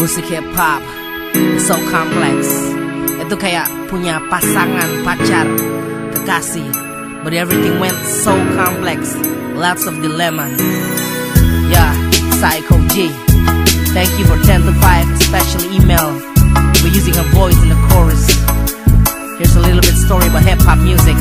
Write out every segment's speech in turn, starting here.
Musik hip hop so complex. Itu kayak punya pasangan, pacar, kekasih. But everything went so complex. Lots of dilemma. Yeah, Psycho G. Thank you for 10 to 5, especially email. We're using her voice in the chorus. Here's a little bit story about hip hop music.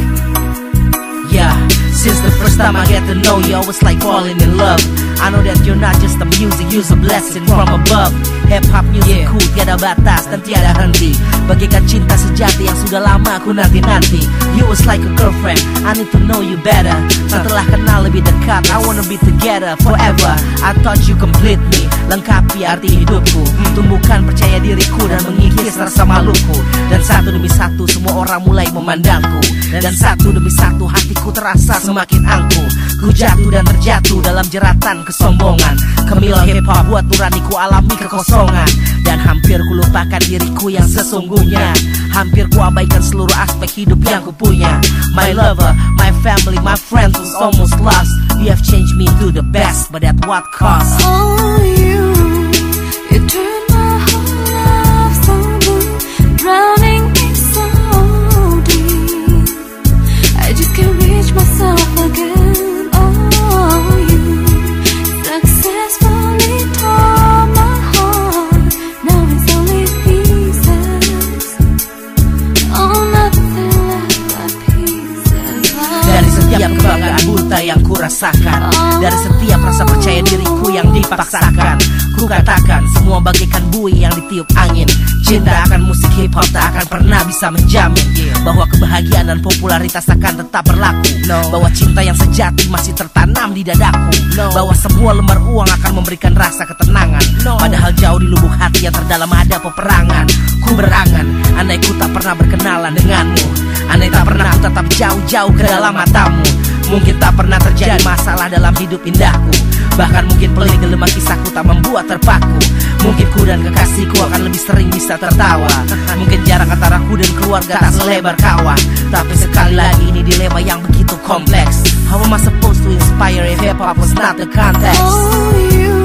Yeah, since the first time I get to know you, I was like falling in love. I know that you're not just a music, you're a blessing from above. Hip hop music cool, tiada batas dan tiada henti. Bagikan cinta sejati yang sudah lama aku nanti-nanti. You was like a girlfriend, I need to know you better. Setelah kenal lebih dekat, I wanna be together forever. I thought you complete me, lengkapi arti hidupku. Tumbuhkan percaya diriku dan mengikis rasa maluku. Dan satu demi satu semua orang mulai memandangku. Dan satu demi satu hatiku terasa semakin angkuh. Ku jatuh dan terjatuh dalam jeratan kesombongan. Kemilau hip hop buat nuraniku alami kekosongan. Dan hampir ku lupakan diriku yang sesungguhnya. Hampir ku abaikan seluruh aspek hidup yang ku punya. My lover, my family, my friends was almost lost. You have changed me to the best, but at what cost? Oh, you, you turned kebanggaan buta yang kurasakan. Dari setiap rasa percaya diriku yang dipaksakan Ku katakan semua bagaikan bui yang ditiup angin. Cinta akan musik hip hop tak akan pernah bisa menjamin Bahwa kebahagiaan dan popularitas akan tetap berlaku. Bahwa cinta yang sejati masih tertanam di dadaku. Bahwa semua lembar uang akan memberikan rasa ketenangan. Padahal jauh di lubuk hati yang terdalam ada peperangan. Ku berangan, andai ku tak pernah berkenalan denganmu. Andai tak pernah ku tetap jauh-jauh ke dalam matamu. Mungkin tak pernah terjadi masalah dalam hidup indahku. Bahkan mungkin pelik delima kisahku tak membuat terpaku. Mungkin ku dan kekasihku akan lebih sering bisa tertawa. Mungkin jarak antara ku dan keluarga tak selebar kawah Tapi sekali lagi ini dilema yang begitu kompleks. How am I supposed to inspire if hip hop was not the context? Oh, you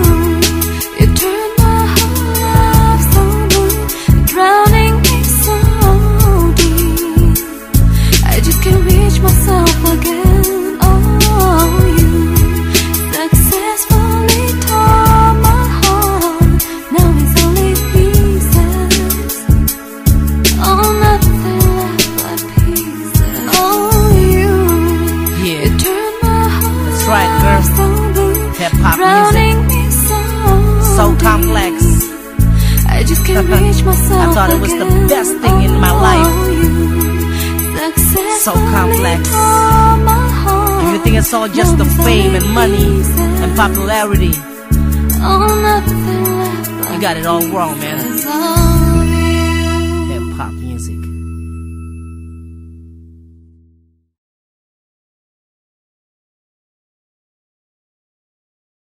I just can't reach myself I thought it was the best thing in my life. So complex. tore my heart. If you think it's all just the fame and money and popularity nothing left but You got it all wrong man